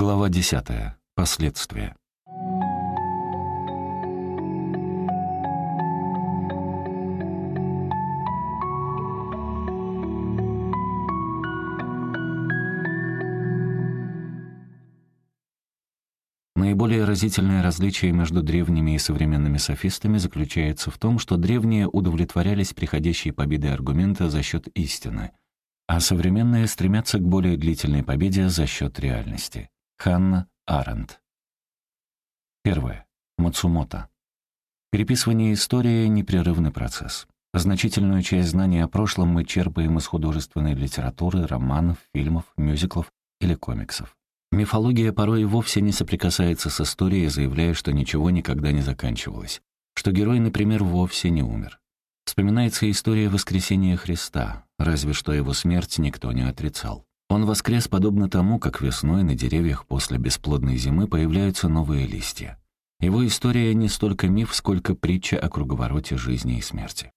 Глава 10. Последствия. Наиболее разительное различие между древними и современными софистами заключается в том, что древние удовлетворялись приходящей победой аргумента за счет истины, а современные стремятся к более длительной победе за счет реальности. Ханна Аренд. Первое. Мацумото. Переписывание истории — непрерывный процесс. Значительную часть знаний о прошлом мы черпаем из художественной литературы, романов, фильмов, мюзиклов или комиксов. Мифология порой вовсе не соприкасается с историей, заявляя, что ничего никогда не заканчивалось, что герой, например, вовсе не умер. Вспоминается история воскресения Христа, разве что его смерть никто не отрицал. Он воскрес подобно тому, как весной на деревьях после бесплодной зимы появляются новые листья. Его история не столько миф, сколько притча о круговороте жизни и смерти.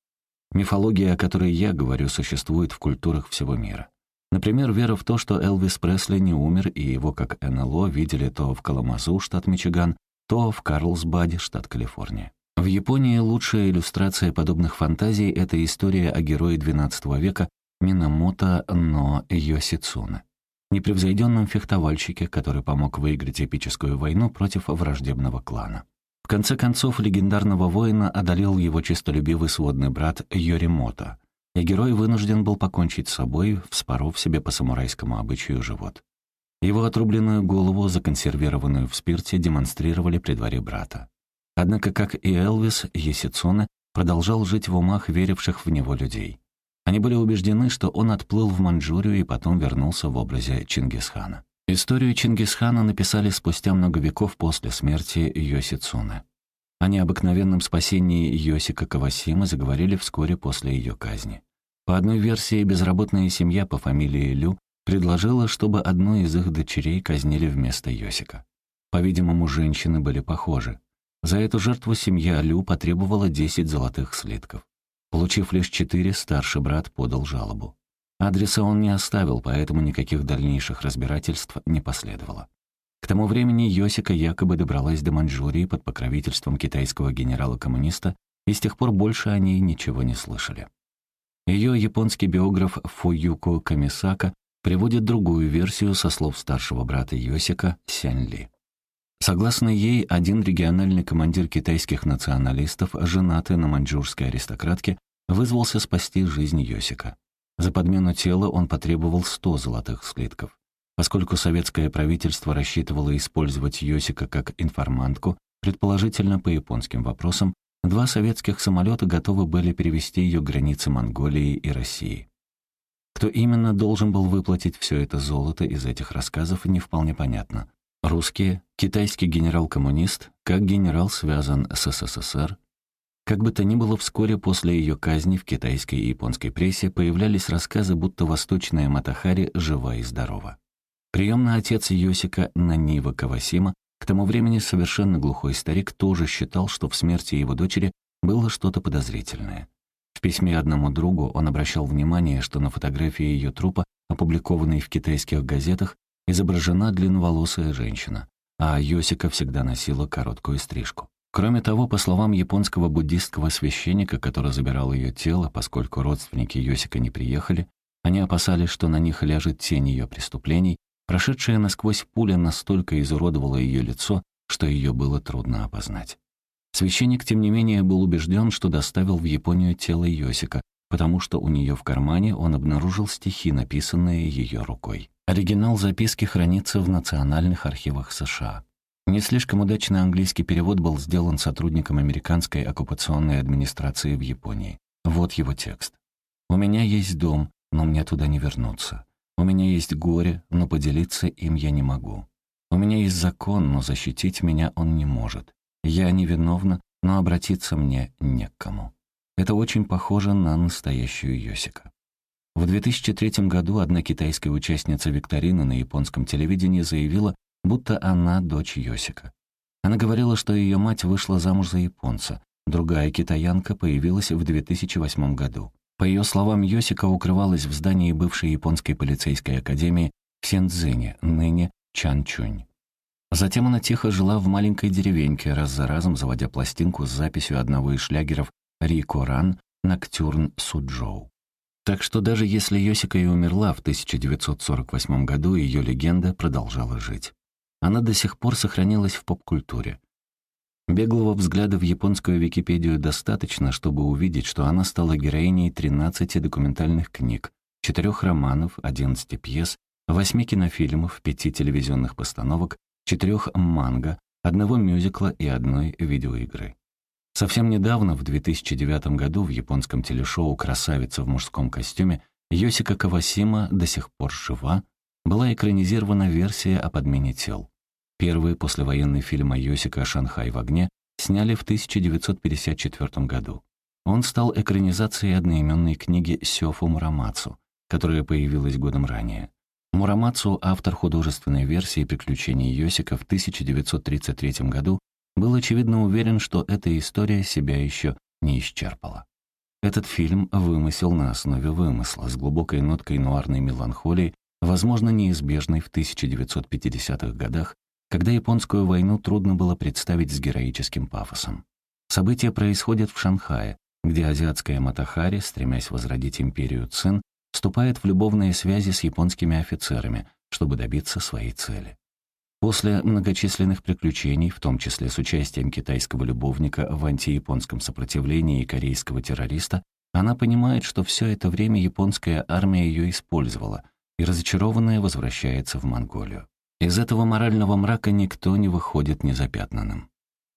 Мифология, о которой я говорю, существует в культурах всего мира. Например, вера в то, что Элвис Пресли не умер, и его, как НЛО, видели то в Каламазу, штат Мичиган, то в Карлсбаде, штат Калифорния. В Японии лучшая иллюстрация подобных фантазий — это история о герое XII века Минамото но Йосицуне, непревзойденном фехтовальщике, который помог выиграть эпическую войну против враждебного клана. В конце концов, легендарного воина одолел его честолюбивый сводный брат Йоримото, и герой вынужден был покончить с собой, вспоров себе по самурайскому обычаю живот. Его отрубленную голову, законсервированную в спирте, демонстрировали при дворе брата. Однако, как и Элвис, Есицуне продолжал жить в умах веривших в него людей. Они были убеждены, что он отплыл в Манчжурию и потом вернулся в образе Чингисхана. Историю Чингисхана написали спустя много веков после смерти Йоси Цуны. О необыкновенном спасении Йосика Кавасимы заговорили вскоре после ее казни. По одной версии, безработная семья по фамилии Лю предложила, чтобы одну из их дочерей казнили вместо Йосика. По-видимому, женщины были похожи. За эту жертву семья Лю потребовала 10 золотых слитков. Получив лишь четыре, старший брат подал жалобу. Адреса он не оставил, поэтому никаких дальнейших разбирательств не последовало. К тому времени Йосика якобы добралась до Маньчжурии под покровительством китайского генерала-коммуниста, и с тех пор больше о ней ничего не слышали. Ее японский биограф Фуюко Камисака приводит другую версию со слов старшего брата Йосика Сянь Ли. Согласно ей, один региональный командир китайских националистов, женатый на маньчжурской аристократке, вызвался спасти жизнь Йосика. За подмену тела он потребовал 100 золотых слитков. Поскольку советское правительство рассчитывало использовать Йосика как информантку, предположительно по японским вопросам, два советских самолета готовы были перевести ее к границе Монголии и России. Кто именно должен был выплатить все это золото из этих рассказов, не вполне понятно. Русские, китайский генерал-коммунист, как генерал связан с СССР. Как бы то ни было, вскоре после ее казни в китайской и японской прессе появлялись рассказы, будто восточная Матахари жива и здорова. Приемный отец Йосика Нанива Кавасима, к тому времени совершенно глухой старик, тоже считал, что в смерти его дочери было что-то подозрительное. В письме одному другу он обращал внимание, что на фотографии ее трупа, опубликованной в китайских газетах, изображена длинноволосая женщина, а Йосика всегда носила короткую стрижку. Кроме того, по словам японского буддистского священника, который забирал ее тело, поскольку родственники Йосика не приехали, они опасались, что на них ляжет тень ее преступлений, прошедшая насквозь пуля настолько изуродовала ее лицо, что ее было трудно опознать. Священник, тем не менее, был убежден, что доставил в Японию тело Йосика, потому что у нее в кармане он обнаружил стихи, написанные ее рукой. Оригинал записки хранится в Национальных архивах США. Не слишком удачный английский перевод был сделан сотрудником американской оккупационной администрации в Японии. Вот его текст. «У меня есть дом, но мне туда не вернуться. У меня есть горе, но поделиться им я не могу. У меня есть закон, но защитить меня он не может. Я невиновна, но обратиться мне не к кому». Это очень похоже на настоящую Йосика. В 2003 году одна китайская участница викторины на японском телевидении заявила, будто она дочь Йосика. Она говорила, что ее мать вышла замуж за японца, другая китаянка появилась в 2008 году. По ее словам, Йосика укрывалась в здании бывшей японской полицейской академии в Сендзине, ныне Чанчунь. Затем она тихо жила в маленькой деревеньке, раз за разом заводя пластинку с записью одного из шлягеров «Рико Ран» «Ноктюрн Суджоу». Так что даже если Йосика и умерла в 1948 году, ее легенда продолжала жить. Она до сих пор сохранилась в поп-культуре. Беглого взгляда в японскую Википедию достаточно, чтобы увидеть, что она стала героиней 13 документальных книг, четырех романов, 11 пьес, 8 кинофильмов, 5 телевизионных постановок, четырех манго, одного мюзикла и одной видеоигры. Совсем недавно, в 2009 году, в японском телешоу «Красавица в мужском костюме» Йосика Кавасима до сих пор жива, была экранизирована версия о подмене тел. Первый послевоенный фильм о Йосика «Шанхай в огне» сняли в 1954 году. Он стал экранизацией одноименной книги Сёфу Мурамацу, которая появилась годом ранее. Мурамацу, автор художественной версии «Приключений Йосика» в 1933 году, был очевидно уверен, что эта история себя еще не исчерпала. Этот фильм вымысел на основе вымысла с глубокой ноткой нуарной меланхолии, возможно, неизбежной в 1950-х годах, когда японскую войну трудно было представить с героическим пафосом. События происходят в Шанхае, где азиатская Матахари, стремясь возродить империю Цин, вступает в любовные связи с японскими офицерами, чтобы добиться своей цели. После многочисленных приключений, в том числе с участием китайского любовника в антияпонском сопротивлении и корейского террориста, она понимает, что все это время японская армия ее использовала, и разочарованная возвращается в Монголию. Из этого морального мрака никто не выходит незапятнанным.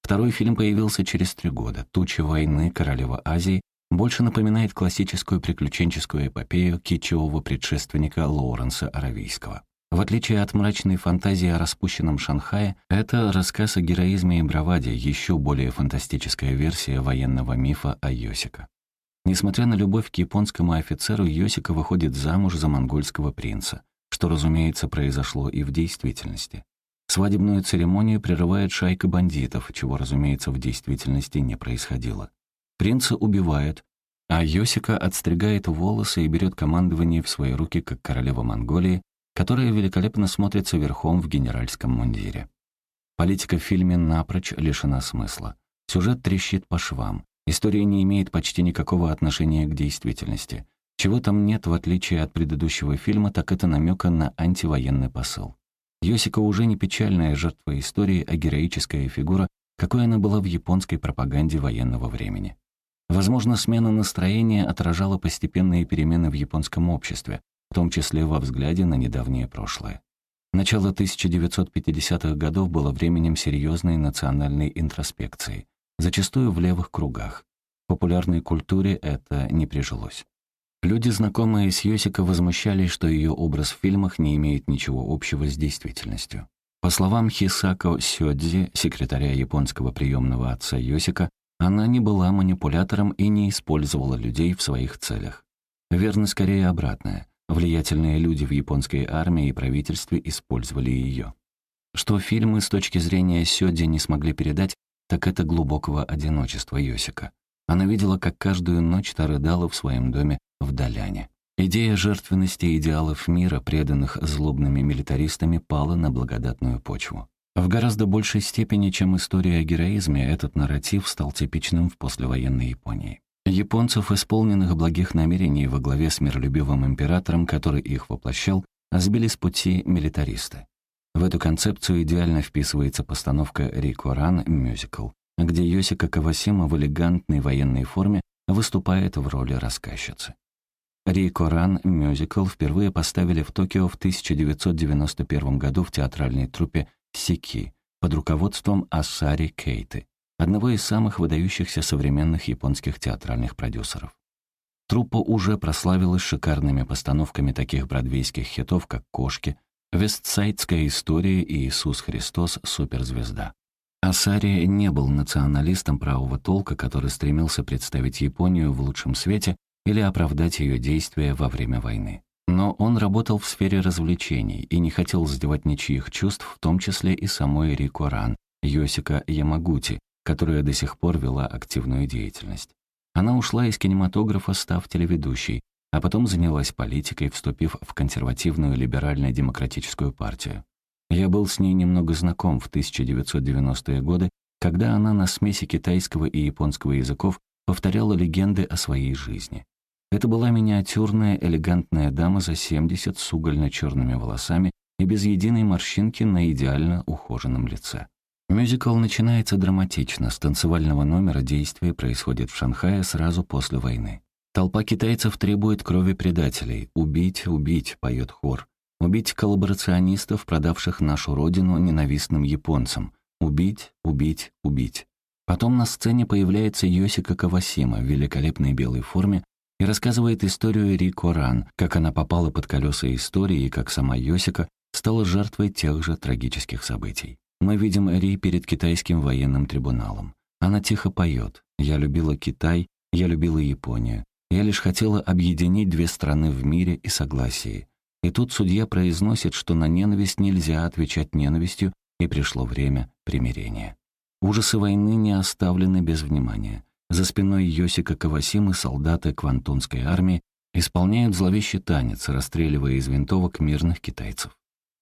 Второй фильм появился через три года. «Туча войны. Королева Азии» больше напоминает классическую приключенческую эпопею китчевого предшественника Лоуренса Аравийского. В отличие от мрачной фантазии о распущенном Шанхае, это рассказ о героизме и браваде, еще более фантастическая версия военного мифа о Йосика. Несмотря на любовь к японскому офицеру, Йосика выходит замуж за монгольского принца, что, разумеется, произошло и в действительности. Свадебную церемонию прерывает шайка бандитов, чего, разумеется, в действительности не происходило. Принца убивают, а Йосика отстригает волосы и берет командование в свои руки, как королева Монголии, которая великолепно смотрится верхом в генеральском мундире. Политика в фильме напрочь лишена смысла. Сюжет трещит по швам. История не имеет почти никакого отношения к действительности. Чего там нет, в отличие от предыдущего фильма, так это намека на антивоенный посыл. Йосика уже не печальная жертва истории, а героическая фигура, какой она была в японской пропаганде военного времени. Возможно, смена настроения отражала постепенные перемены в японском обществе, в том числе во взгляде на недавнее прошлое. Начало 1950-х годов было временем серьезной национальной интроспекции, зачастую в левых кругах. В популярной культуре это не прижилось. Люди, знакомые с Йосико, возмущались, что ее образ в фильмах не имеет ничего общего с действительностью. По словам Хисако Сёдзи, секретаря японского приемного отца Йосика, она не была манипулятором и не использовала людей в своих целях. Верно, скорее обратное. Влиятельные люди в японской армии и правительстве использовали ее. Что фильмы с точки зрения Сёдзи не смогли передать, так это глубокого одиночества Йосика. Она видела, как каждую ночь та рыдала в своем доме в Даляне. Идея жертвенности идеалов мира, преданных злобными милитаристами, пала на благодатную почву. В гораздо большей степени, чем история о героизме, этот нарратив стал типичным в послевоенной Японии. Японцев, исполненных благих намерений во главе с миролюбивым императором, который их воплощал, сбили с пути милитаристы. В эту концепцию идеально вписывается постановка «Рикоран» мюзикл, где Йосика Кавасима в элегантной военной форме выступает в роли рассказчицы. «Рикоран» мюзикл впервые поставили в Токио в 1991 году в театральной труппе Сики под руководством Асари Кейты, одного из самых выдающихся современных японских театральных продюсеров. Труппа уже прославилась шикарными постановками таких бродвейских хитов, как «Кошки», «Вестсайдская история» и «Иисус Христос. Суперзвезда». Асари не был националистом правого толка, который стремился представить Японию в лучшем свете или оправдать ее действия во время войны. Но он работал в сфере развлечений и не хотел задевать ничьих чувств, в том числе и самой Рико Ран, Йосика Ямагути, которая до сих пор вела активную деятельность. Она ушла из кинематографа, став телеведущей, а потом занялась политикой, вступив в консервативную либерально-демократическую партию. Я был с ней немного знаком в 1990-е годы, когда она на смеси китайского и японского языков повторяла легенды о своей жизни. Это была миниатюрная, элегантная дама за 70 с угольно-черными волосами и без единой морщинки на идеально ухоженном лице. Мюзикл начинается драматично, с танцевального номера действие происходит в Шанхае сразу после войны. Толпа китайцев требует крови предателей. «Убить, убить», — поет хор. «Убить коллаборационистов, продавших нашу родину ненавистным японцам. Убить, убить, убить». Потом на сцене появляется Йосика Кавасима в великолепной белой форме и рассказывает историю Рико Ран, как она попала под колеса истории и как сама Йосика стала жертвой тех же трагических событий. Мы видим Ри перед китайским военным трибуналом. Она тихо поет «Я любила Китай, я любила Японию. Я лишь хотела объединить две страны в мире и согласии». И тут судья произносит, что на ненависть нельзя отвечать ненавистью, и пришло время примирения. Ужасы войны не оставлены без внимания. За спиной Йосика Кавасимы солдаты Квантунской армии исполняют зловещий танец, расстреливая из винтовок мирных китайцев.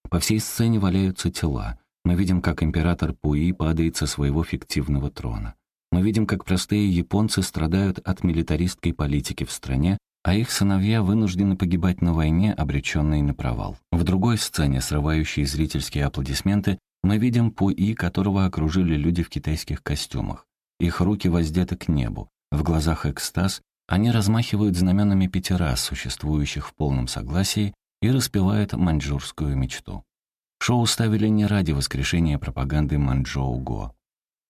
По всей сцене валяются тела. Мы видим, как император Пуи падает со своего фиктивного трона. Мы видим, как простые японцы страдают от милитаристской политики в стране, а их сыновья вынуждены погибать на войне, обреченные на провал. В другой сцене, срывающей зрительские аплодисменты, мы видим Пуи, которого окружили люди в китайских костюмах. Их руки воздеты к небу. В глазах экстаз, они размахивают знаменами пяти рас, существующих в полном согласии, и распевают маньчжурскую мечту. Шоу ставили не ради воскрешения пропаганды Манчжоу-Го.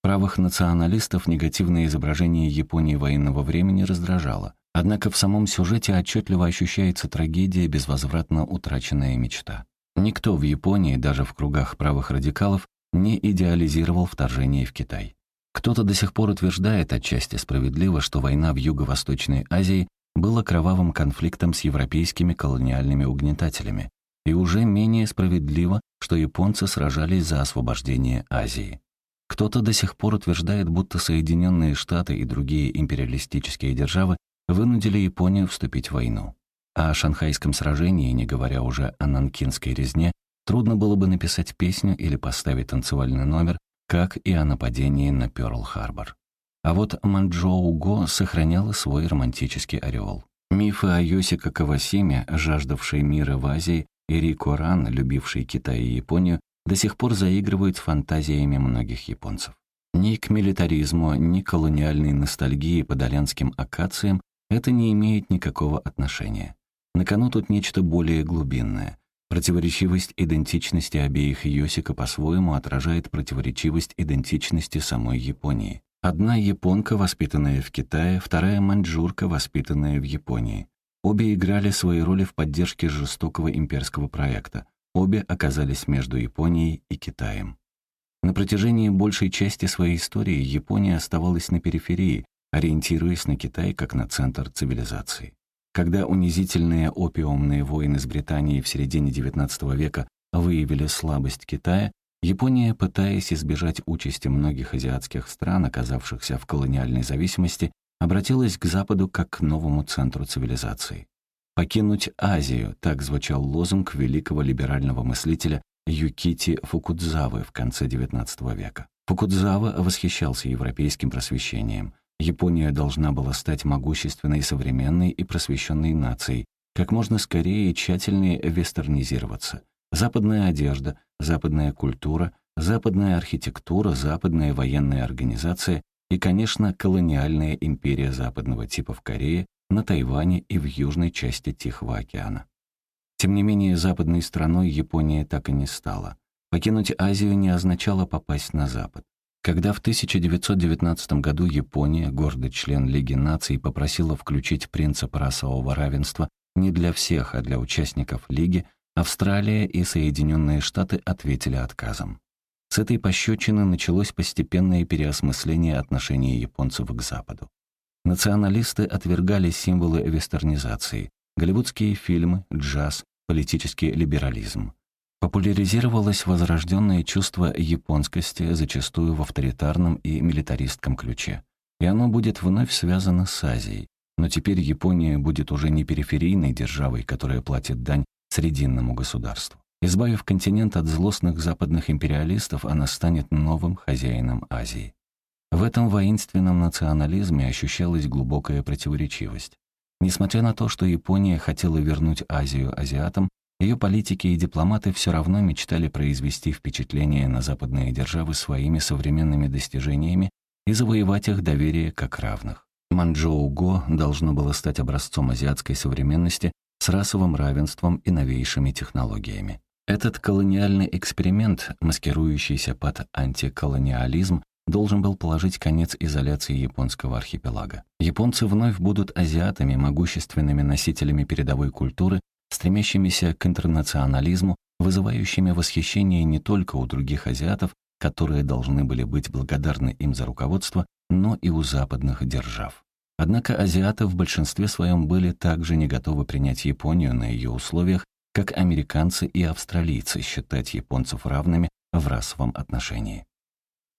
Правых националистов негативное изображение Японии военного времени раздражало. Однако в самом сюжете отчетливо ощущается трагедия, безвозвратно утраченная мечта. Никто в Японии, даже в кругах правых радикалов, не идеализировал вторжение в Китай. Кто-то до сих пор утверждает, отчасти справедливо, что война в Юго-Восточной Азии была кровавым конфликтом с европейскими колониальными угнетателями, и уже менее справедливо, что японцы сражались за освобождение Азии. Кто-то до сих пор утверждает, будто Соединенные Штаты и другие империалистические державы вынудили Японию вступить в войну. А о шанхайском сражении, не говоря уже о нанкинской резне, трудно было бы написать песню или поставить танцевальный номер, как и о нападении на Пёрл-Харбор. А вот Манчжоу Го сохраняла свой романтический ореол. Мифы о Йосика Кавасиме, жаждавшей мира в Азии, и Рико Ран, любивший Китай и Японию, до сих пор заигрывают с фантазиями многих японцев. Ни к милитаризму, ни к колониальной ностальгии по долянским акациям это не имеет никакого отношения. На кону тут нечто более глубинное. Противоречивость идентичности обеих Йосика по-своему отражает противоречивость идентичности самой Японии. Одна японка, воспитанная в Китае, вторая маньчжурка, воспитанная в Японии. Обе играли свои роли в поддержке жестокого имперского проекта. Обе оказались между Японией и Китаем. На протяжении большей части своей истории Япония оставалась на периферии, ориентируясь на Китай как на центр цивилизации. Когда унизительные опиумные войны с Британией в середине XIX века выявили слабость Китая, Япония, пытаясь избежать участи многих азиатских стран, оказавшихся в колониальной зависимости, обратилась к Западу как к новому центру цивилизации. «Покинуть Азию» — так звучал лозунг великого либерального мыслителя Юкити Фукудзавы в конце XIX века. Фукудзава восхищался европейским просвещением — Япония должна была стать могущественной, современной и просвещенной нацией, как можно скорее и тщательнее вестернизироваться. Западная одежда, западная культура, западная архитектура, западная военная организация и, конечно, колониальная империя западного типа в Корее, на Тайване и в южной части Тихого океана. Тем не менее, западной страной Япония так и не стала. Покинуть Азию не означало попасть на Запад. Когда в 1919 году Япония, гордый член Лиги наций, попросила включить принцип расового равенства не для всех, а для участников Лиги, Австралия и Соединенные Штаты ответили отказом. С этой пощечины началось постепенное переосмысление отношений японцев к Западу. Националисты отвергали символы вестернизации, голливудские фильмы, джаз, политический либерализм. Популяризировалось возрожденное чувство японскости, зачастую в авторитарном и милитаристском ключе. И оно будет вновь связано с Азией. Но теперь Япония будет уже не периферийной державой, которая платит дань срединному государству. Избавив континент от злостных западных империалистов, она станет новым хозяином Азии. В этом воинственном национализме ощущалась глубокая противоречивость. Несмотря на то, что Япония хотела вернуть Азию азиатам, ее политики и дипломаты все равно мечтали произвести впечатление на западные державы своими современными достижениями и завоевать их доверие как равных. Манчжоу-Го должно было стать образцом азиатской современности с расовым равенством и новейшими технологиями. Этот колониальный эксперимент, маскирующийся под антиколониализм, должен был положить конец изоляции японского архипелага. Японцы вновь будут азиатами, могущественными носителями передовой культуры, стремящимися к интернационализму, вызывающими восхищение не только у других азиатов, которые должны были быть благодарны им за руководство, но и у западных держав. Однако азиаты в большинстве своем были также не готовы принять Японию на ее условиях, как американцы и австралийцы считать японцев равными в расовом отношении.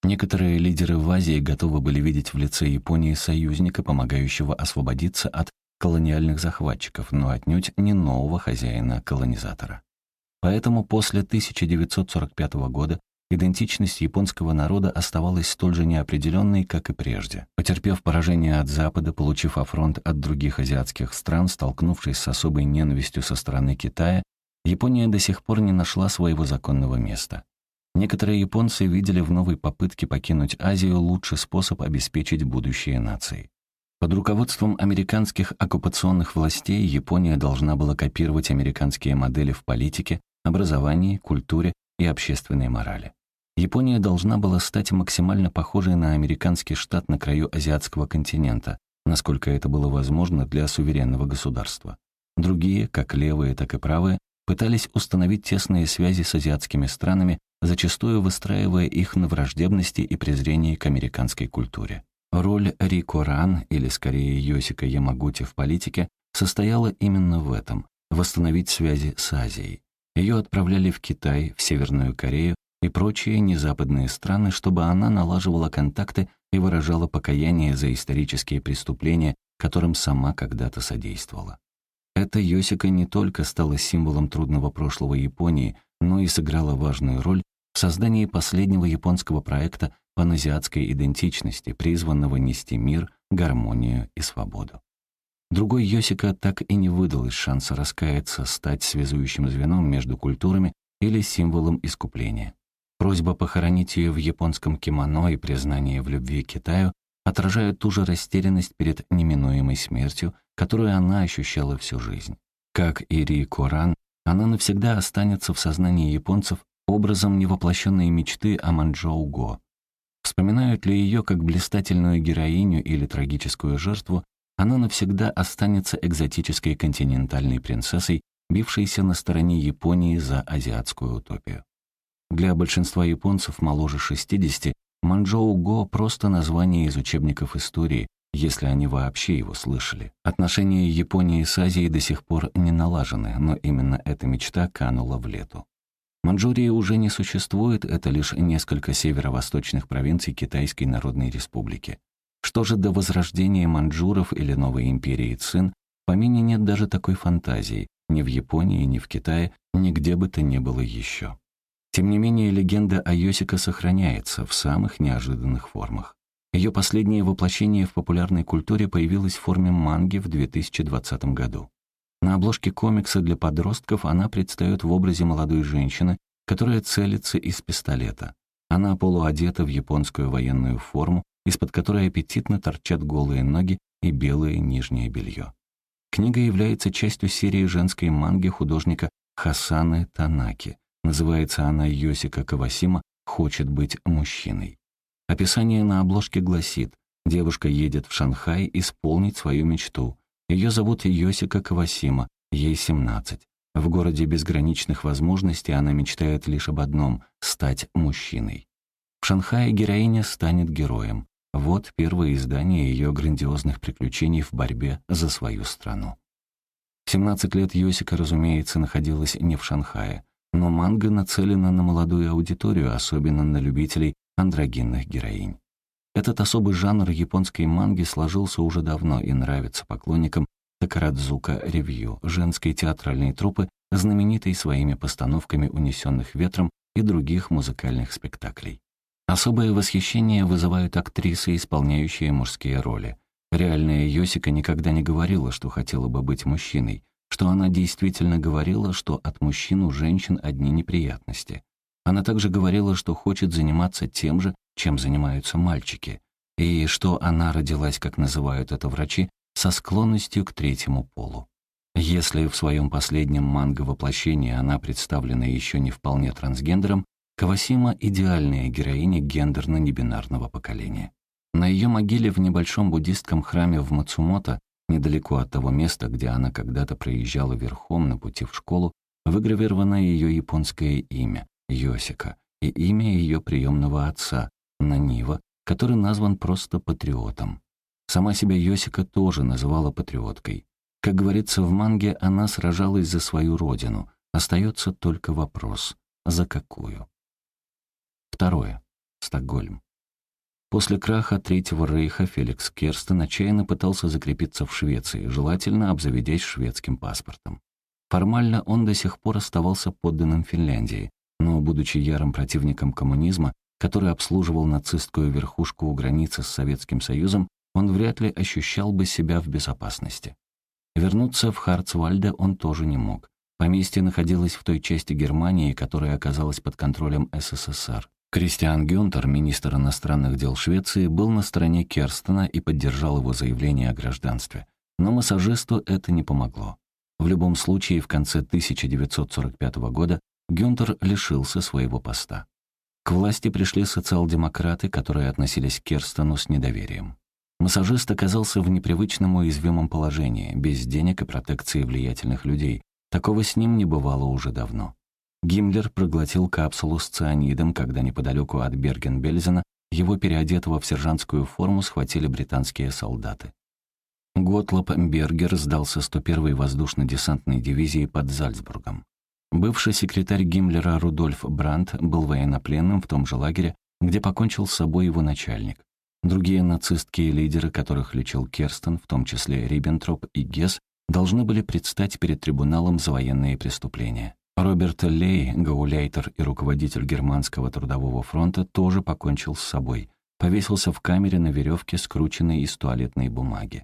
Некоторые лидеры в Азии готовы были видеть в лице Японии союзника, помогающего освободиться от колониальных захватчиков, но отнюдь не нового хозяина-колонизатора. Поэтому после 1945 года идентичность японского народа оставалась столь же неопределенной, как и прежде. Потерпев поражение от Запада, получив афронт от других азиатских стран, столкнувшись с особой ненавистью со стороны Китая, Япония до сих пор не нашла своего законного места. Некоторые японцы видели в новой попытке покинуть Азию лучший способ обеспечить будущее нации. Под руководством американских оккупационных властей Япония должна была копировать американские модели в политике, образовании, культуре и общественной морали. Япония должна была стать максимально похожей на американский штат на краю азиатского континента, насколько это было возможно для суверенного государства. Другие, как левые, так и правые, пытались установить тесные связи с азиатскими странами, зачастую выстраивая их на враждебности и презрении к американской культуре. Роль Рико Ран, или скорее Йосика Ямагути в политике, состояла именно в этом — восстановить связи с Азией. Ее отправляли в Китай, в Северную Корею и прочие незападные страны, чтобы она налаживала контакты и выражала покаяние за исторические преступления, которым сама когда-то содействовала. Эта Йосика не только стала символом трудного прошлого Японии, но и сыграла важную роль в создании последнего японского проекта паназиатской идентичности, призванного нести мир, гармонию и свободу. Другой Йосика так и не выдалось шанса раскаяться, стать связующим звеном между культурами или символом искупления. Просьба похоронить ее в японском кимоно и признание в любви к Китаю отражают ту же растерянность перед неминуемой смертью, которую она ощущала всю жизнь. Как и Ри Коран, она навсегда останется в сознании японцев образом невоплощенной мечты о Манчжоу Го. Вспоминают ли ее как блистательную героиню или трагическую жертву, она навсегда останется экзотической континентальной принцессой, бившейся на стороне Японии за азиатскую утопию. Для большинства японцев моложе 60 Манчжоу-го — просто название из учебников истории, если они вообще его слышали. Отношения Японии с Азией до сих пор не налажены, но именно эта мечта канула в лету. Манчжурии уже не существует, это лишь несколько северо-восточных провинций Китайской Народной Республики. Что же до возрождения манчжуров или новой империи Цин, в помине нет даже такой фантазии, ни в Японии, ни в Китае, нигде бы то ни было еще. Тем не менее, легенда о Йосика сохраняется в самых неожиданных формах. Ее последнее воплощение в популярной культуре появилось в форме манги в 2020 году. На обложке комикса для подростков она предстает в образе молодой женщины, которая целится из пистолета. Она полуодета в японскую военную форму, из-под которой аппетитно торчат голые ноги и белое нижнее белье. Книга является частью серии женской манги художника Хасаны Танаки. Называется она «Йосика Кавасима хочет быть мужчиной». Описание на обложке гласит «Девушка едет в Шанхай исполнить свою мечту. Ее зовут Йосика Кавасима, ей 17. В городе безграничных возможностей она мечтает лишь об одном — стать мужчиной. В Шанхае героиня станет героем. Вот первое издание ее грандиозных приключений в борьбе за свою страну. В 17 лет Йосика, разумеется, находилась не в Шанхае, но манга нацелена на молодую аудиторию, особенно на любителей андрогинных героинь. Этот особый жанр японской манги сложился уже давно и нравится поклонникам Такарадзука Ревью, женской театральной труппы, знаменитый своими постановками «Унесенных ветром» и других музыкальных спектаклей. Особое восхищение вызывают актрисы, исполняющие мужские роли. Реальная Йосика никогда не говорила, что хотела бы быть мужчиной, что она действительно говорила, что от мужчин у женщин одни неприятности. Она также говорила, что хочет заниматься тем же, чем занимаются мальчики, и что она родилась, как называют это врачи, со склонностью к третьему полу. Если в своем последнем манго-воплощении она представлена еще не вполне трансгендером, Кавасима — идеальная героиня гендерно-небинарного поколения. На ее могиле в небольшом буддистском храме в Мацумото, недалеко от того места, где она когда-то проезжала верхом на пути в школу, выгравировано ее японское имя — Йосика, и имя ее приемного отца — Нанива, который назван просто патриотом. Сама себя Йосика тоже называла патриоткой. Как говорится в манге, она сражалась за свою родину. Остается только вопрос — за какую? Второе. Стокгольм. После краха Третьего Рейха Феликс Керстен отчаянно пытался закрепиться в Швеции, желательно обзаведясь шведским паспортом. Формально он до сих пор оставался подданным Финляндии, но, будучи ярым противником коммунизма, который обслуживал нацистскую верхушку у границы с Советским Союзом, он вряд ли ощущал бы себя в безопасности. Вернуться в Харцвальде он тоже не мог. Поместье находилось в той части Германии, которая оказалась под контролем СССР. Кристиан Гюнтер, министр иностранных дел Швеции, был на стороне Керстена и поддержал его заявление о гражданстве. Но массажисту это не помогло. В любом случае, в конце 1945 года Гюнтер лишился своего поста. К власти пришли социал-демократы, которые относились к Керстену с недоверием. Массажист оказался в непривычном уязвимом положении, без денег и протекции влиятельных людей. Такого с ним не бывало уже давно. Гиммлер проглотил капсулу с цианидом, когда неподалеку от Берген-Бельзена его переодетого в сержантскую форму схватили британские солдаты. Готлоп Бергер сдался 101-й воздушно-десантной дивизии под Зальцбургом. Бывший секретарь Гиммлера Рудольф Брандт был военнопленным в том же лагере, где покончил с собой его начальник. Другие нацистские лидеры, которых лечил Керстен, в том числе Риббентроп и Гесс, должны были предстать перед трибуналом за военные преступления. Роберт Лей, гауляйтер и руководитель Германского трудового фронта, тоже покончил с собой. Повесился в камере на веревке, скрученной из туалетной бумаги.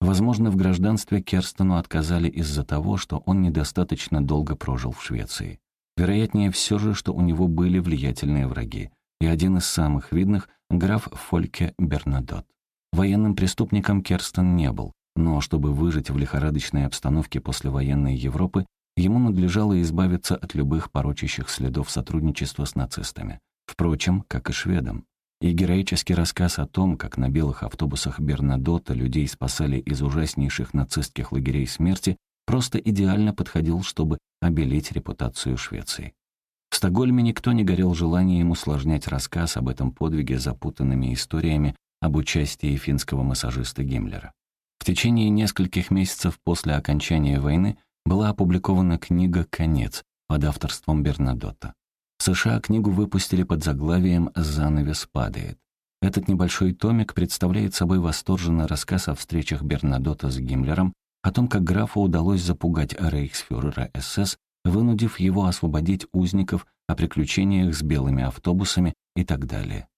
Возможно, в гражданстве Керстену отказали из-за того, что он недостаточно долго прожил в Швеции. Вероятнее все же, что у него были влиятельные враги и один из самых видных — граф Фольке Бернадот. Военным преступником Керстен не был, но чтобы выжить в лихорадочной обстановке послевоенной Европы, ему надлежало избавиться от любых порочащих следов сотрудничества с нацистами. Впрочем, как и шведам. И героический рассказ о том, как на белых автобусах Бернадота людей спасали из ужаснейших нацистских лагерей смерти, просто идеально подходил, чтобы обелить репутацию Швеции. В Стокгольме никто не горел желанием усложнять рассказ об этом подвиге запутанными историями об участии финского массажиста Гиммлера. В течение нескольких месяцев после окончания войны была опубликована книга «Конец» под авторством Бернадотта. В США книгу выпустили под заглавием «Занавес падает». Этот небольшой томик представляет собой восторженный рассказ о встречах Бернадотта с Гиммлером, о том, как графу удалось запугать рейхсфюрера СС вынудив его освободить узников о приключениях с белыми автобусами и так далее.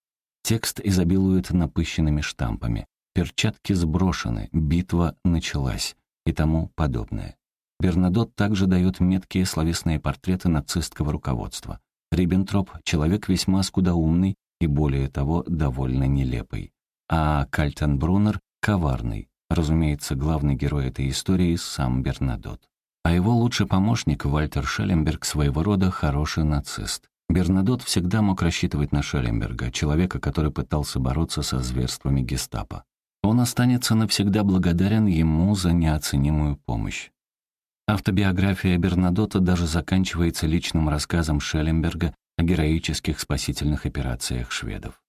Текст изобилует напыщенными штампами. Перчатки сброшены, битва началась и тому подобное. Бернадот также дает меткие словесные портреты нацистского руководства. Риббентроп — человек весьма скудоумный и, более того, довольно нелепый. А Кальтенбруннер — коварный. Разумеется, главный герой этой истории — сам Бернадот. А его лучший помощник, Вальтер Шелленберг, своего рода хороший нацист. Бернадот всегда мог рассчитывать на Шелленберга, человека, который пытался бороться со зверствами гестапо. Он останется навсегда благодарен ему за неоценимую помощь. Автобиография Бернадота даже заканчивается личным рассказом Шелленберга о героических спасительных операциях шведов.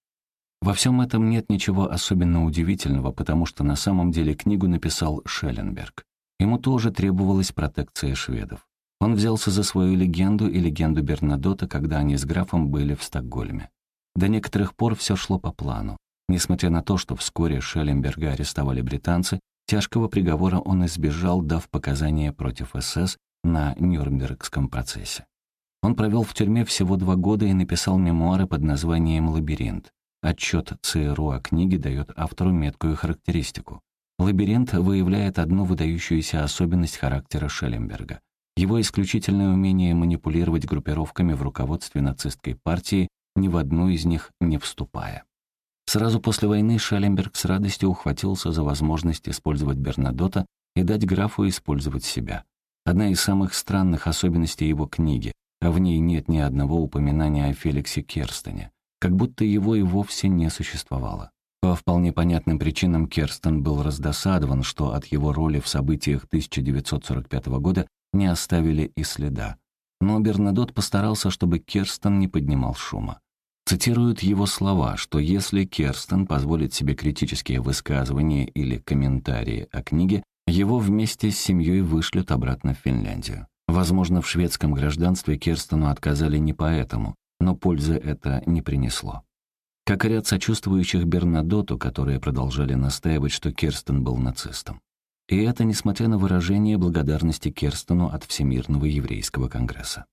Во всем этом нет ничего особенно удивительного, потому что на самом деле книгу написал Шелленберг. Ему тоже требовалась протекция шведов. Он взялся за свою легенду и легенду Бернадота, когда они с графом были в Стокгольме. До некоторых пор все шло по плану. Несмотря на то, что вскоре Шелленберга арестовали британцы, тяжкого приговора он избежал, дав показания против СС на Нюрнбергском процессе. Он провел в тюрьме всего два года и написал мемуары под названием «Лабиринт». Отчет ЦРУ о книге дает автору меткую характеристику. «Лабиринт» выявляет одну выдающуюся особенность характера Шелленберга. Его исключительное умение манипулировать группировками в руководстве нацистской партии, ни в одну из них не вступая. Сразу после войны Шелленберг с радостью ухватился за возможность использовать Бернадота и дать графу использовать себя. Одна из самых странных особенностей его книги, а в ней нет ни одного упоминания о Феликсе Керстене, как будто его и вовсе не существовало. По вполне понятным причинам Керстен был раздосадован, что от его роли в событиях 1945 года не оставили и следа. Но Бернадот постарался, чтобы Керстен не поднимал шума. Цитируют его слова, что если Керстен позволит себе критические высказывания или комментарии о книге, его вместе с семьей вышлют обратно в Финляндию. Возможно, в шведском гражданстве Керстену отказали не поэтому, но пользы это не принесло. Как и ряд сочувствующих Бернадоту, которые продолжали настаивать, что Керстен был нацистом. И это несмотря на выражение благодарности Керстену от Всемирного еврейского конгресса.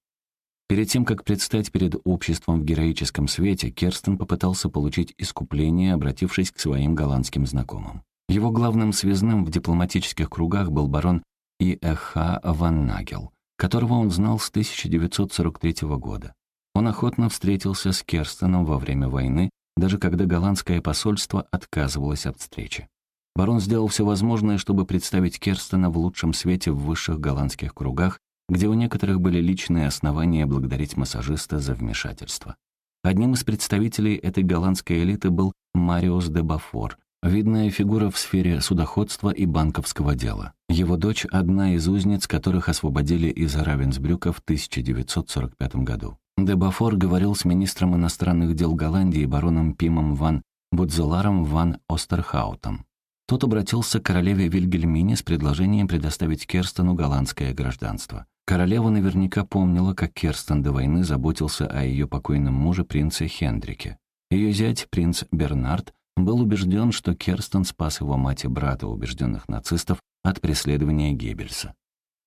Перед тем, как предстать перед обществом в героическом свете, Керстен попытался получить искупление, обратившись к своим голландским знакомым. Его главным связным в дипломатических кругах был барон И.Э.Х. Ван Нагел, которого он знал с 1943 года. Он охотно встретился с Керстеном во время войны, даже когда голландское посольство отказывалось от встречи. Барон сделал все возможное, чтобы представить Керстена в лучшем свете в высших голландских кругах где у некоторых были личные основания благодарить массажиста за вмешательство. Одним из представителей этой голландской элиты был Мариус де Бафор, видная фигура в сфере судоходства и банковского дела. Его дочь — одна из узниц, которых освободили из Равенсбрюка в 1945 году. Де Бафор говорил с министром иностранных дел Голландии бароном Пимом ван Будзеларом ван Остерхаутом. Тот обратился к королеве Вильгельмине с предложением предоставить Керстену голландское гражданство. Королева наверняка помнила, как Керстен до войны заботился о ее покойном муже принце Хендрике. Ее зять, принц Бернард, был убежден, что Керстен спас его мать и брата, убежденных нацистов, от преследования Геббельса.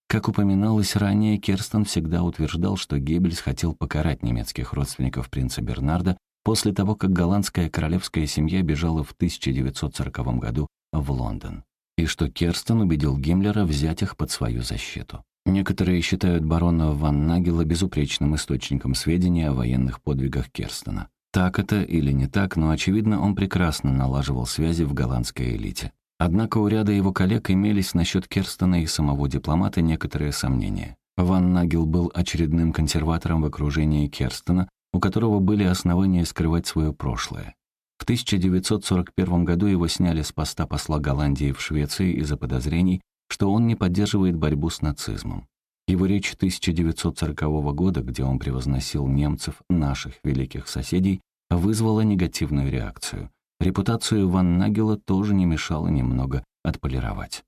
Как упоминалось ранее, Керстен всегда утверждал, что Геббельс хотел покарать немецких родственников принца Бернарда после того, как голландская королевская семья бежала в 1940 году в Лондон, и что Керстен убедил Гиммлера взять их под свою защиту. Некоторые считают барона Ван Нагела безупречным источником сведений о военных подвигах Керстена. Так это или не так, но, очевидно, он прекрасно налаживал связи в голландской элите. Однако у ряда его коллег имелись насчет Керстена и самого дипломата некоторые сомнения. Ван Нагел был очередным консерватором в окружении Керстена, у которого были основания скрывать свое прошлое. В 1941 году его сняли с поста посла Голландии в Швеции из-за подозрений, что он не поддерживает борьбу с нацизмом. Его речь 1940 года, где он превозносил немцев, наших великих соседей, вызвала негативную реакцию. Репутацию Ван Нагела тоже не мешало немного отполировать.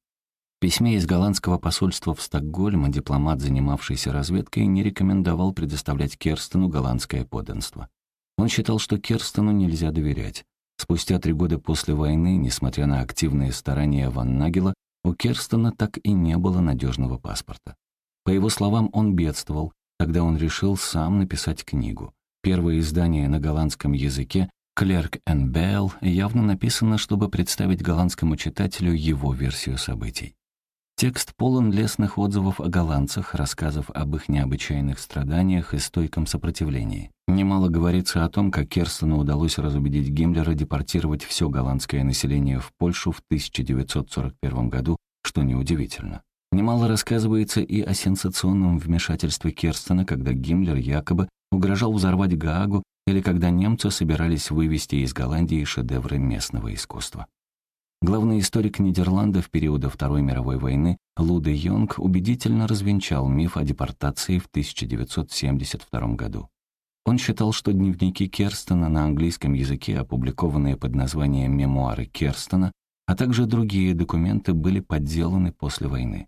В письме из голландского посольства в Стокгольм дипломат, занимавшийся разведкой, не рекомендовал предоставлять Керстену голландское подданство. Он считал, что Керстену нельзя доверять. Спустя три года после войны, несмотря на активные старания Ван Нагела, у Керстена так и не было надежного паспорта. По его словам, он бедствовал, тогда он решил сам написать книгу. Первое издание на голландском языке «Клерк and Bell» явно написано, чтобы представить голландскому читателю его версию событий. Текст полон лестных отзывов о голландцах, рассказов об их необычайных страданиях и стойком сопротивлении. Немало говорится о том, как Керстену удалось разубедить Гиммлера депортировать все голландское население в Польшу в 1941 году, что неудивительно. Немало рассказывается и о сенсационном вмешательстве Керстена, когда Гиммлер якобы угрожал взорвать Гаагу или когда немцы собирались вывести из Голландии шедевры местного искусства. Главный историк Нидерландов периода Второй мировой войны Луде Йонг убедительно развенчал миф о депортации в 1972 году. Он считал, что дневники Керстена на английском языке, опубликованные под названием «Мемуары Керстена», а также другие документы были подделаны после войны.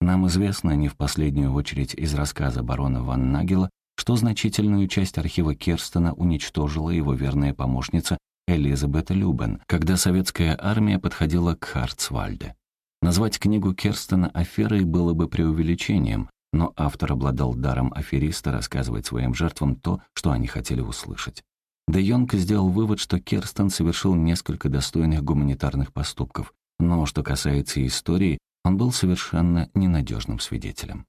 Нам известно, не в последнюю очередь из рассказа барона Ван Нагела, что значительную часть архива Керстена уничтожила его верная помощница Элизабет Любен, когда советская армия подходила к Харцвальде. Назвать книгу Керстена аферой было бы преувеличением, но автор обладал даром афериста рассказывать своим жертвам то, что они хотели услышать. Де Йонг сделал вывод, что Керстен совершил несколько достойных гуманитарных поступков, но что касается истории, он был совершенно ненадежным свидетелем.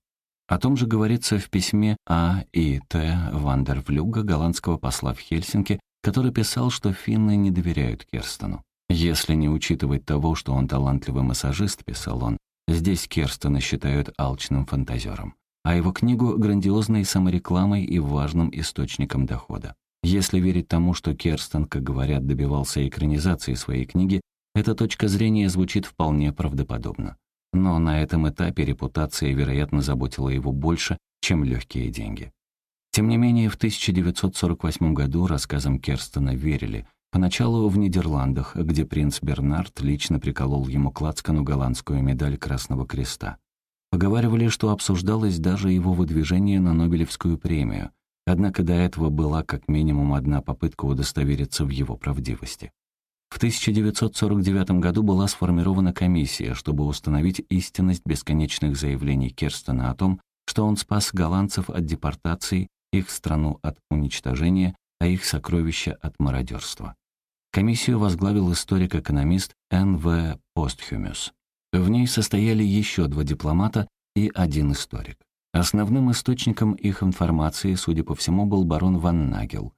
О том же говорится в письме А. и Т. Вандервлюга, голландского посла в Хельсинки, который писал, что финны не доверяют Керстену. Если не учитывать того, что он талантливый массажист, писал он, здесь Керстена считают алчным фантазером, а его книгу — грандиозной саморекламой и важным источником дохода. Если верить тому, что Керстен, как говорят, добивался экранизации своей книги, эта точка зрения звучит вполне правдоподобно. Но на этом этапе репутация, вероятно, заботила его больше, чем легкие деньги. Тем не менее, в 1948 году рассказам Керстена верили, поначалу в Нидерландах, где принц Бернард лично приколол ему к голландскую медаль Красного Креста. Поговаривали, что обсуждалось даже его выдвижение на Нобелевскую премию, однако до этого была как минимум одна попытка удостовериться в его правдивости. В 1949 году была сформирована комиссия, чтобы установить истинность бесконечных заявлений Керстена о том, что он спас голландцев от депортации, их страну от уничтожения, а их сокровища от мародерства. Комиссию возглавил историк-экономист Н.В. Постхюмюс. В ней состояли еще два дипломата и один историк. Основным источником их информации, судя по всему, был барон Ван Нагел,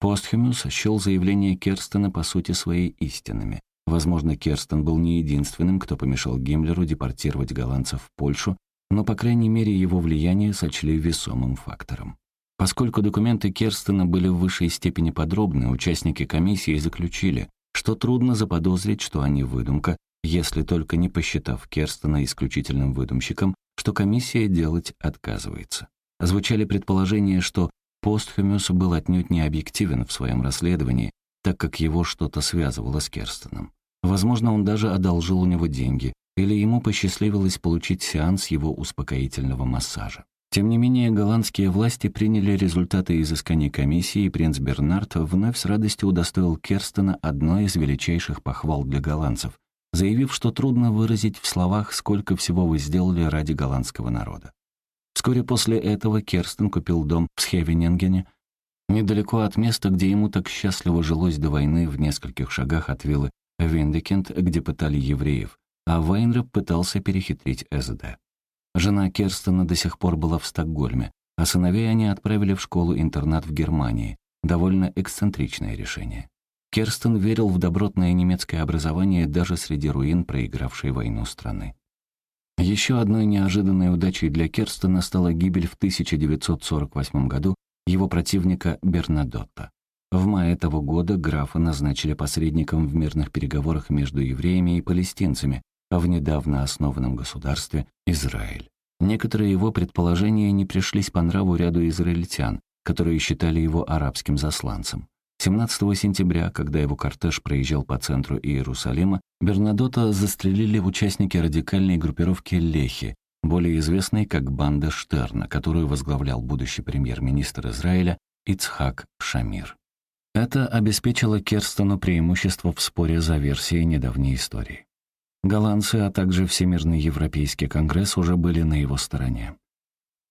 Постхумус счел заявления Керстена по сути своей истинными. Возможно, Керстен был не единственным, кто помешал Гиммлеру депортировать голландцев в Польшу, но, по крайней мере, его влияние сочли весомым фактором. Поскольку документы Керстена были в высшей степени подробны, участники комиссии заключили, что трудно заподозрить, что они выдумка, если только не посчитав Керстена исключительным выдумщиком, что комиссия делать отказывается. Звучали предположения, что Постхумюс был отнюдь не объективен в своем расследовании, так как его что-то связывало с Керстеном. Возможно, он даже одолжил у него деньги, или ему посчастливилось получить сеанс его успокоительного массажа. Тем не менее, голландские власти приняли результаты изысканий комиссии, и принц Бернард вновь с радостью удостоил Керстена одной из величайших похвал для голландцев, заявив, что трудно выразить в словах, сколько всего вы сделали ради голландского народа. Вскоре после этого Керстен купил дом в Схевенингене, недалеко от места, где ему так счастливо жилось до войны в нескольких шагах от виллы Виндекент, где пытали евреев, а Вайнреп пытался перехитрить СД. Жена Керстена до сих пор была в Стокгольме, а сыновей они отправили в школу-интернат в Германии. Довольно эксцентричное решение. Керстен верил в добротное немецкое образование даже среди руин проигравшей войну страны. Еще одной неожиданной удачей для Керстена стала гибель в 1948 году его противника Бернадотта. В мае того года графа назначили посредником в мирных переговорах между евреями и палестинцами в недавно основанном государстве Израиль. Некоторые его предположения не пришлись по нраву ряду израильтян, которые считали его арабским засланцем. 17 сентября, когда его кортеж проезжал по центру Иерусалима, Бернадота застрелили участники радикальной группировки Лехи, более известной как банда Штерна, которую возглавлял будущий премьер-министр Израиля Ицхак Шамир. Это обеспечило Керстену преимущество в споре за версией недавней истории. Голландцы, а также Всемирный Европейский Конгресс уже были на его стороне.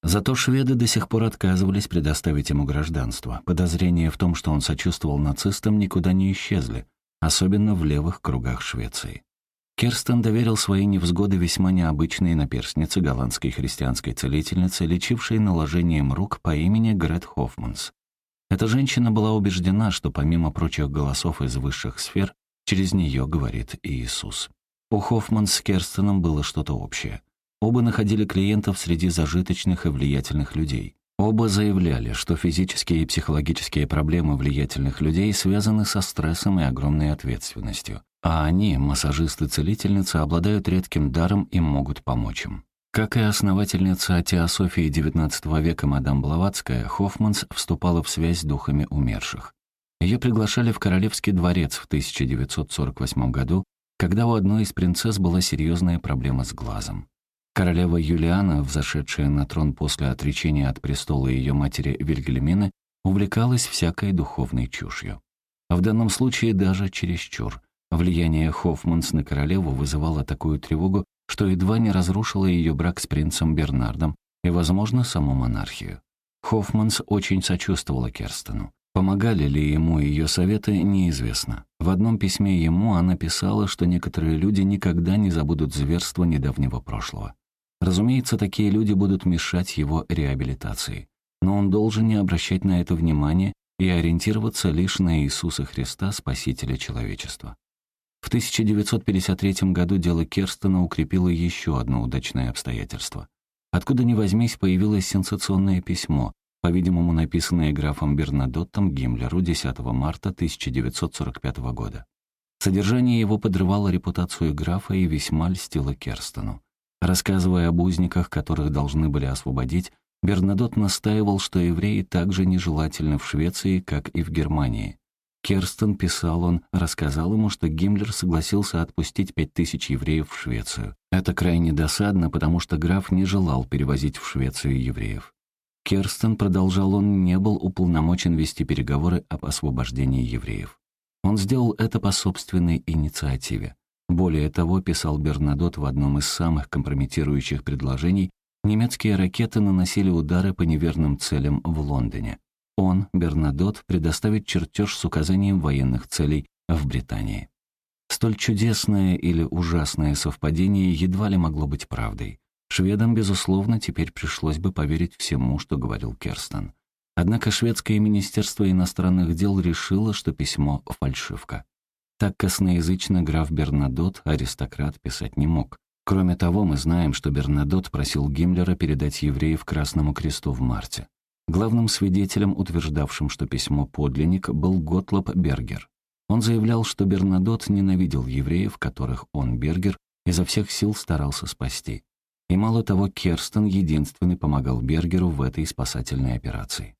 Зато шведы до сих пор отказывались предоставить ему гражданство. Подозрения в том, что он сочувствовал нацистам, никуда не исчезли, особенно в левых кругах Швеции. Керстен доверил свои невзгоды весьма необычной наперстнице голландской христианской целительнице, лечившей наложением рук по имени Грет Хоффманс. Эта женщина была убеждена, что помимо прочих голосов из высших сфер, через нее говорит Иисус. У Хоффманс с Керстеном было что-то общее — Оба находили клиентов среди зажиточных и влиятельных людей. Оба заявляли, что физические и психологические проблемы влиятельных людей связаны со стрессом и огромной ответственностью. А они, массажисты-целительницы, обладают редким даром и могут помочь им. Как и основательница теософии XIX века мадам Блаватская, Хоффманс вступала в связь с духами умерших. Ее приглашали в Королевский дворец в 1948 году, когда у одной из принцесс была серьезная проблема с глазом. Королева Юлиана, взошедшая на трон после отречения от престола ее матери Вильгельмины, увлекалась всякой духовной чушью. А в данном случае даже чересчур. Влияние Хоффманс на королеву вызывало такую тревогу, что едва не разрушило ее брак с принцем Бернардом, и, возможно, саму монархию. Хоффманс очень сочувствовала Керстену. Помогали ли ему ее советы, неизвестно. В одном письме ему она писала, что некоторые люди никогда не забудут зверства недавнего прошлого. Разумеется, такие люди будут мешать его реабилитации. Но он должен не обращать на это внимания и ориентироваться лишь на Иисуса Христа, Спасителя человечества. В 1953 году дело Керстена укрепило еще одно удачное обстоятельство. Откуда ни возьмись, появилось сенсационное письмо, по-видимому, написанное графом Бернадоттом Гиммлеру 10 марта 1945 года. Содержание его подрывало репутацию графа и весьма льстило Керстену. Рассказывая об узниках, которых должны были освободить, Бернадот настаивал, что евреи также нежелательны в Швеции, как и в Германии. Керстен, писал он, рассказал ему, что Гиммлер согласился отпустить пять тысяч евреев в Швецию. Это крайне досадно, потому что граф не желал перевозить в Швецию евреев. Керстен, продолжал он, не был уполномочен вести переговоры об освобождении евреев. Он сделал это по собственной инициативе. Более того, писал Бернадот в одном из самых компрометирующих предложений, немецкие ракеты наносили удары по неверным целям в Лондоне. Он, Бернадот, предоставит чертеж с указанием военных целей в Британии. Столь чудесное или ужасное совпадение едва ли могло быть правдой. Шведам, безусловно, теперь пришлось бы поверить всему, что говорил Керстен. Однако шведское министерство иностранных дел решило, что письмо — фальшивка. Так косноязычно граф Бернадот, аристократ, писать не мог. Кроме того, мы знаем, что Бернадот просил Гиммлера передать евреев Красному Кресту в марте. Главным свидетелем, утверждавшим, что письмо подлинник, был Готлоб Бергер. Он заявлял, что Бернадот ненавидел евреев, которых он, Бергер, изо всех сил старался спасти. И мало того, Керстен единственный помогал Бергеру в этой спасательной операции.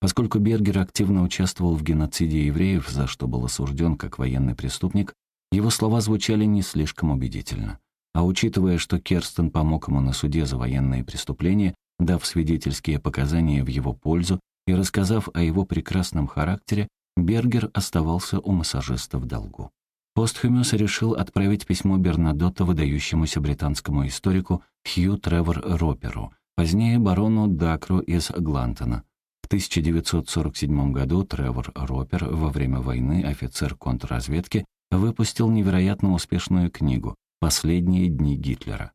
Поскольку Бергер активно участвовал в геноциде евреев, за что был осужден как военный преступник, его слова звучали не слишком убедительно. А учитывая, что Керстен помог ему на суде за военные преступления, дав свидетельские показания в его пользу и рассказав о его прекрасном характере, Бергер оставался у массажиста в долгу. Постхумюс решил отправить письмо Бернадотта выдающемуся британскому историку Хью Тревор Роперу, позднее барону Дакру из Глантона. В 1947 году Тревор Ропер, во время войны офицер контрразведки, выпустил невероятно успешную книгу «Последние дни Гитлера».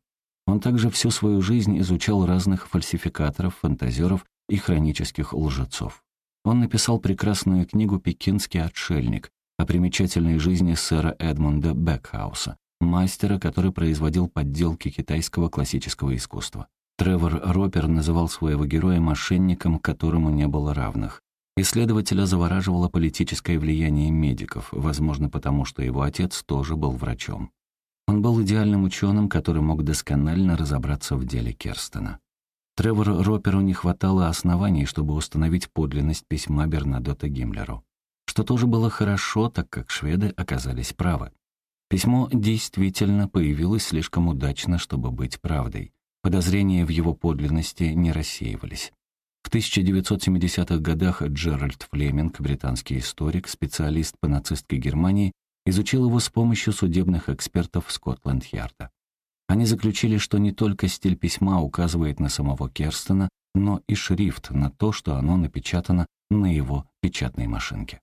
Он также всю свою жизнь изучал разных фальсификаторов, фантазеров и хронических лжецов. Он написал прекрасную книгу «Пекинский отшельник», о примечательной жизни сэра Эдмунда Бекхауса, мастера, который производил подделки китайского классического искусства. Тревор Ропер называл своего героя мошенником, которому не было равных. Исследователя завораживало политическое влияние медиков, возможно, потому что его отец тоже был врачом. Он был идеальным ученым, который мог досконально разобраться в деле Керстена. Тревору Роперу не хватало оснований, чтобы установить подлинность письма Бернадота Гиммлеру что тоже было хорошо, так как шведы оказались правы. Письмо действительно появилось слишком удачно, чтобы быть правдой. Подозрения в его подлинности не рассеивались. В 1970-х годах Джеральд Флеминг, британский историк, специалист по нацистской Германии, изучил его с помощью судебных экспертов Скотланд-Ярда. Они заключили, что не только стиль письма указывает на самого Керстена, но и шрифт на то, что оно напечатано на его печатной машинке.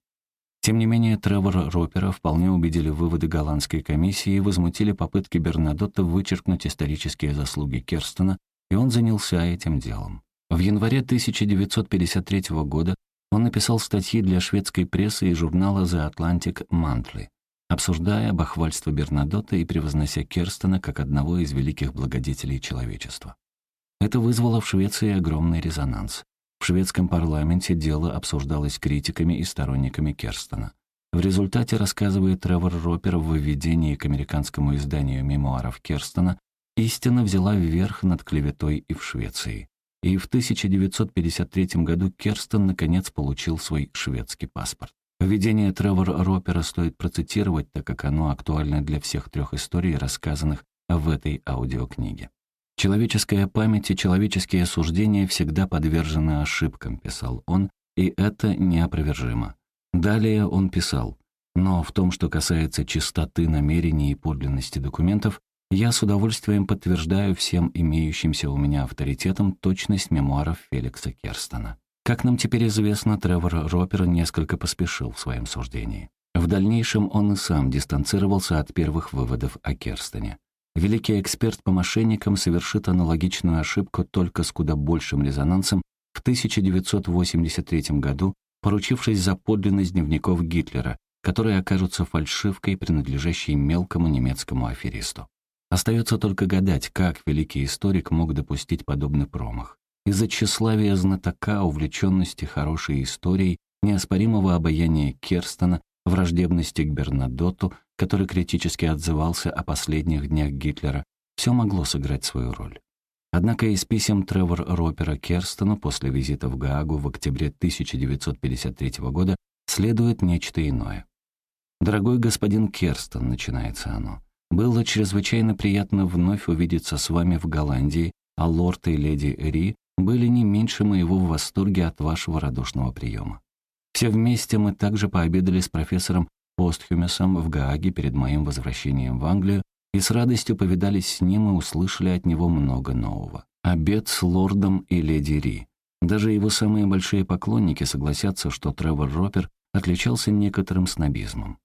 Тем не менее, Тревор Ропера вполне убедили выводы голландской комиссии и возмутили попытки Бернадотта вычеркнуть исторические заслуги Керстена, и он занялся этим делом. В январе 1953 года он написал статьи для шведской прессы и журнала The Atlantic Monthly, обсуждая бахвальство Бернадотта и превознося Керстена как одного из великих благодетелей человечества. Это вызвало в Швеции огромный резонанс. В шведском парламенте дело обсуждалось критиками и сторонниками Керстена. В результате, рассказывает Тревор Ропер в введении к американскому изданию мемуаров Керстена, истина взяла вверх над клеветой и в Швеции. И в 1953 году Керстен наконец получил свой шведский паспорт. Введение Тревора Ропера стоит процитировать, так как оно актуально для всех трех историй, рассказанных в этой аудиокниге. «Человеческая память и человеческие суждения всегда подвержены ошибкам», — писал он, и это неопровержимо. Далее он писал, «Но в том, что касается чистоты намерений и подлинности документов, я с удовольствием подтверждаю всем имеющимся у меня авторитетом точность мемуаров Феликса Керстона. Как нам теперь известно, Тревор Ропер несколько поспешил в своем суждении. В дальнейшем он и сам дистанцировался от первых выводов о Керстоне. Великий эксперт по мошенникам совершит аналогичную ошибку только с куда большим резонансом в 1983 году, поручившись за подлинность дневников Гитлера, которые окажутся фальшивкой, принадлежащей мелкому немецкому аферисту. Остается только гадать, как великий историк мог допустить подобный промах. Из-за тщеславия знатока, увлеченности хорошей историей, неоспоримого обаяния Керстона, враждебности к Бернадотту, который критически отзывался о последних днях Гитлера, все могло сыграть свою роль. Однако из писем Тревор Ропера Керстону после визита в Гаагу в октябре 1953 года следует нечто иное. «Дорогой господин Керстон», — начинается оно, — «было чрезвычайно приятно вновь увидеться с вами в Голландии, а лорд и леди Ри были не меньше моего в восторге от вашего радушного приема. Все вместе мы также пообедали с профессором Постхюмесом в Гааге перед моим возвращением в Англию и с радостью повидались с ним и услышали от него много нового. Обед с лордом и леди Ри. Даже его самые большие поклонники согласятся, что Тревор Ропер отличался некоторым снобизмом.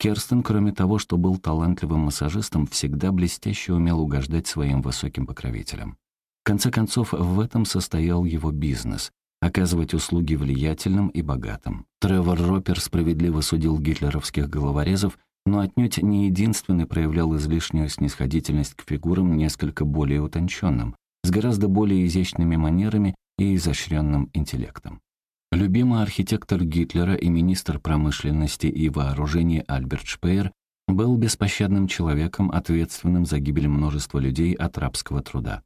Керстен, кроме того, что был талантливым массажистом, всегда блестяще умел угождать своим высоким покровителям. В конце концов, в этом состоял его бизнес — оказывать услуги влиятельным и богатым. Тревор Ропер справедливо судил гитлеровских головорезов, но отнюдь не единственный проявлял излишнюю снисходительность к фигурам несколько более утонченным, с гораздо более изящными манерами и изощренным интеллектом. Любимый архитектор Гитлера и министр промышленности и вооружения Альберт Шпеер был беспощадным человеком, ответственным за гибель множества людей от рабского труда.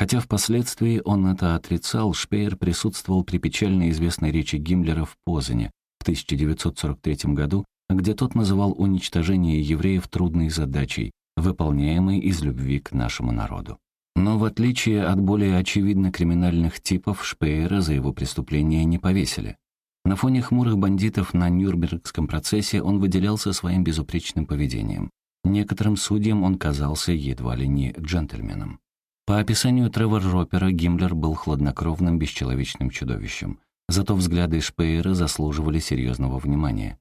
Хотя впоследствии он это отрицал, Шпеер присутствовал при печально известной речи Гиммлера в Позане в 1943 году, где тот называл уничтожение евреев трудной задачей, выполняемой из любви к нашему народу. Но в отличие от более очевидно криминальных типов, Шпеера за его преступление не повесили. На фоне хмурых бандитов на Нюрнбергском процессе он выделялся своим безупречным поведением. Некоторым судьям он казался едва ли не джентльменом. По описанию Тревор Ропера, Гиммлер был хладнокровным, бесчеловечным чудовищем. Зато взгляды Шпеера заслуживали серьезного внимания.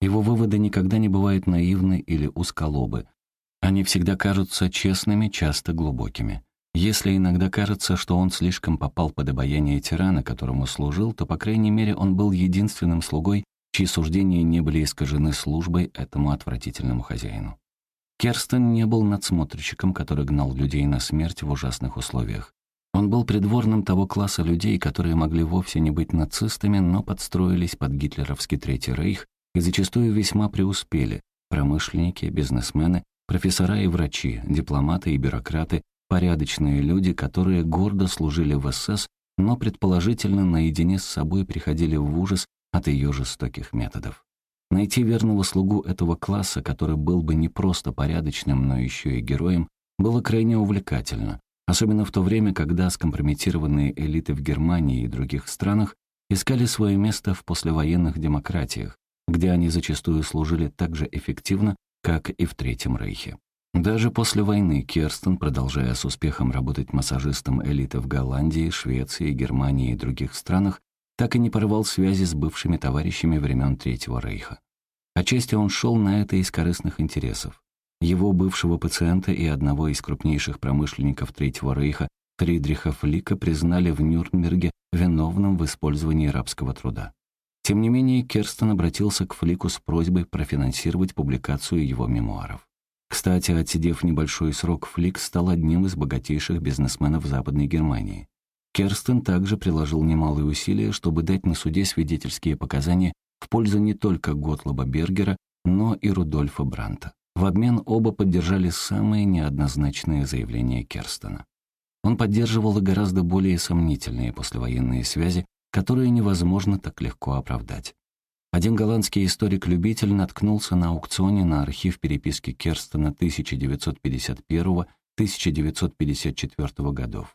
Его выводы никогда не бывают наивны или узколобы. Они всегда кажутся честными, часто глубокими. Если иногда кажется, что он слишком попал под обаяние тирана, которому служил, то, по крайней мере, он был единственным слугой, чьи суждения не были искажены службой этому отвратительному хозяину. Керстен не был надсмотрщиком, который гнал людей на смерть в ужасных условиях. Он был придворным того класса людей, которые могли вовсе не быть нацистами, но подстроились под гитлеровский Третий Рейх и зачастую весьма преуспели – промышленники, бизнесмены, профессора и врачи, дипломаты и бюрократы, порядочные люди, которые гордо служили в СС, но предположительно наедине с собой приходили в ужас от ее жестоких методов. Найти верного слугу этого класса, который был бы не просто порядочным, но еще и героем, было крайне увлекательно, особенно в то время, когда скомпрометированные элиты в Германии и других странах искали свое место в послевоенных демократиях, где они зачастую служили так же эффективно, как и в Третьем Рейхе. Даже после войны Керстен, продолжая с успехом работать массажистом элиты в Голландии, Швеции, Германии и других странах, так и не порвал связи с бывшими товарищами времен Третьего Рейха. Отчасти он шел на это из корыстных интересов. Его бывшего пациента и одного из крупнейших промышленников Третьего Рейха Фридриха Флика признали в Нюрнберге виновным в использовании рабского труда. Тем не менее, Керстен обратился к Флику с просьбой профинансировать публикацию его мемуаров. Кстати, отсидев небольшой срок, Флик стал одним из богатейших бизнесменов Западной Германии. Керстен также приложил немалые усилия, чтобы дать на суде свидетельские показания в пользу не только Готлоба Бергера, но и Рудольфа Бранта. В обмен оба поддержали самые неоднозначные заявления Керстена. Он поддерживал и гораздо более сомнительные послевоенные связи, которые невозможно так легко оправдать. Один голландский историк-любитель наткнулся на аукционе на архив переписки Керстена 1951-1954 годов.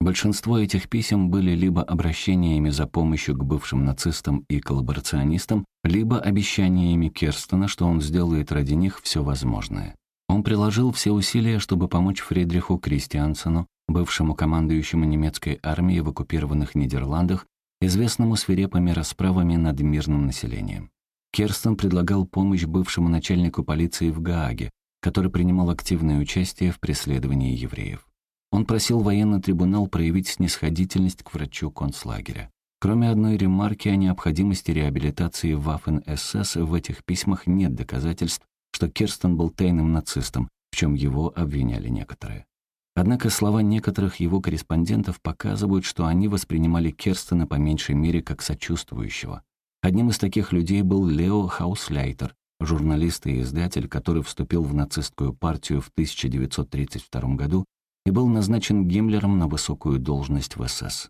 Большинство этих писем были либо обращениями за помощью к бывшим нацистам и коллаборационистам, либо обещаниями Керстена, что он сделает ради них все возможное. Он приложил все усилия, чтобы помочь Фридриху Кристиансену, бывшему командующему немецкой армией в оккупированных Нидерландах, известному свирепыми расправами над мирным населением. Керстен предлагал помощь бывшему начальнику полиции в Гааге, который принимал активное участие в преследовании евреев. Он просил военный трибунал проявить снисходительность к врачу концлагеря. Кроме одной ремарки о необходимости реабилитации Waffen-СС, в этих письмах нет доказательств, что Керстен был тайным нацистом, в чем его обвиняли некоторые. Однако слова некоторых его корреспондентов показывают, что они воспринимали Керстена по меньшей мере как сочувствующего. Одним из таких людей был Лео Хаусляйтер, журналист и издатель, который вступил в нацистскую партию в 1932 году и был назначен Гиммлером на высокую должность в СС.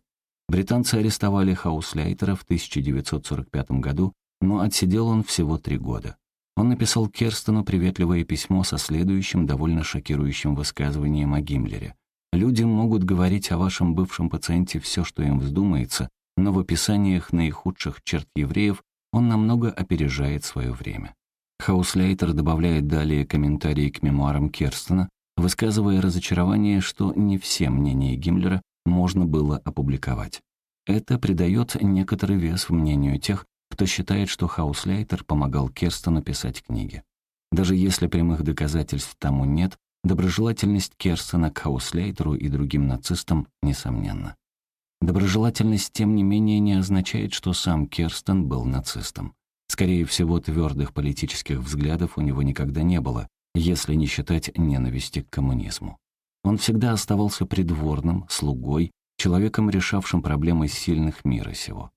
Британцы арестовали Хаусляйтера в 1945 году, но отсидел он всего три года. Он написал Керстену приветливое письмо со следующим довольно шокирующим высказыванием о Гиммлере. «Люди могут говорить о вашем бывшем пациенте все, что им вздумается, но в описаниях наихудших черт евреев он намного опережает свое время». Хауслейтер добавляет далее комментарии к мемуарам Керстена, высказывая разочарование, что не все мнения Гиммлера можно было опубликовать. Это придает некоторый вес мнению тех, кто считает, что Хаусляйтер помогал Керстену писать книги. Даже если прямых доказательств тому нет, доброжелательность Керстена к Хаусляйтеру и другим нацистам несомненна. Доброжелательность, тем не менее, не означает, что сам Керстен был нацистом. Скорее всего, твердых политических взглядов у него никогда не было, если не считать ненависти к коммунизму. Он всегда оставался придворным, слугой, человеком, решавшим проблемы сильных мира сего.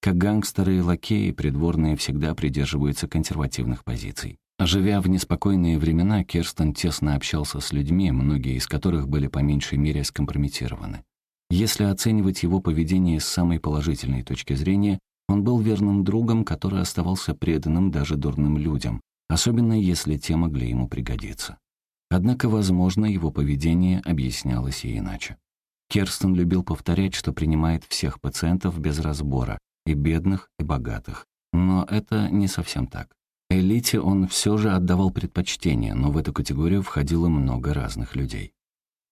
Как гангстеры и лакеи, придворные всегда придерживаются консервативных позиций. Живя в неспокойные времена, Керстен тесно общался с людьми, многие из которых были по меньшей мере скомпрометированы. Если оценивать его поведение с самой положительной точки зрения, он был верным другом, который оставался преданным даже дурным людям, особенно если те могли ему пригодиться. Однако, возможно, его поведение объяснялось и иначе. Керстен любил повторять, что принимает всех пациентов без разбора, и бедных, и богатых. Но это не совсем так. Элите он все же отдавал предпочтение, но в эту категорию входило много разных людей.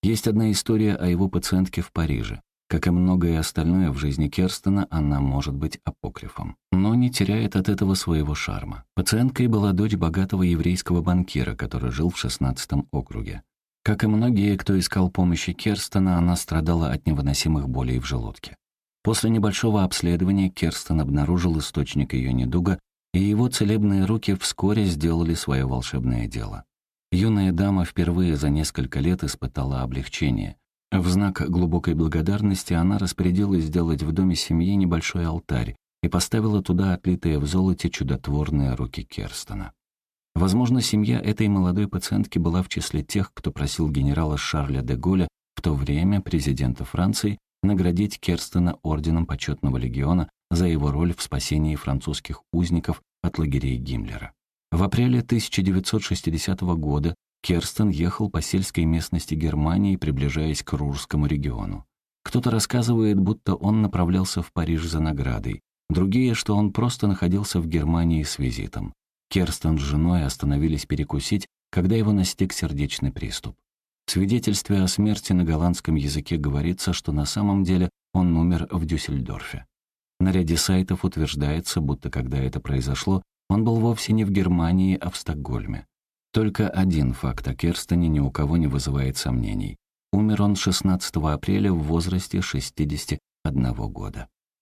Есть одна история о его пациентке в Париже. Как и многое остальное в жизни Керстена, она может быть апокрифом. Но не теряет от этого своего шарма. Пациенткой была дочь богатого еврейского банкира, который жил в 16 округе. Как и многие, кто искал помощи Керстена, она страдала от невыносимых болей в желудке. После небольшого обследования Керстен обнаружил источник ее недуга, и его целебные руки вскоре сделали свое волшебное дело. Юная дама впервые за несколько лет испытала облегчение. В знак глубокой благодарности она распорядилась сделать в доме семьи небольшой алтарь и поставила туда отлитые в золоте чудотворные руки Керстена. Возможно, семья этой молодой пациентки была в числе тех, кто просил генерала Шарля де Голля, в то время президента Франции, наградить Керстена орденом почетного легиона за его роль в спасении французских узников от лагерей Гиммлера. В апреле 1960 года Керстен ехал по сельской местности Германии, приближаясь к Рурскому региону. Кто-то рассказывает, будто он направлялся в Париж за наградой, другие, что он просто находился в Германии с визитом. Керстен с женой остановились перекусить, когда его настиг сердечный приступ. В свидетельстве о смерти на голландском языке говорится, что на самом деле он умер в Дюссельдорфе. На ряде сайтов утверждается, будто когда это произошло, он был вовсе не в Германии, а в Стокгольме. Только один факт о Керстене ни у кого не вызывает сомнений. Умер он 16 апреля в возрасте 61 года.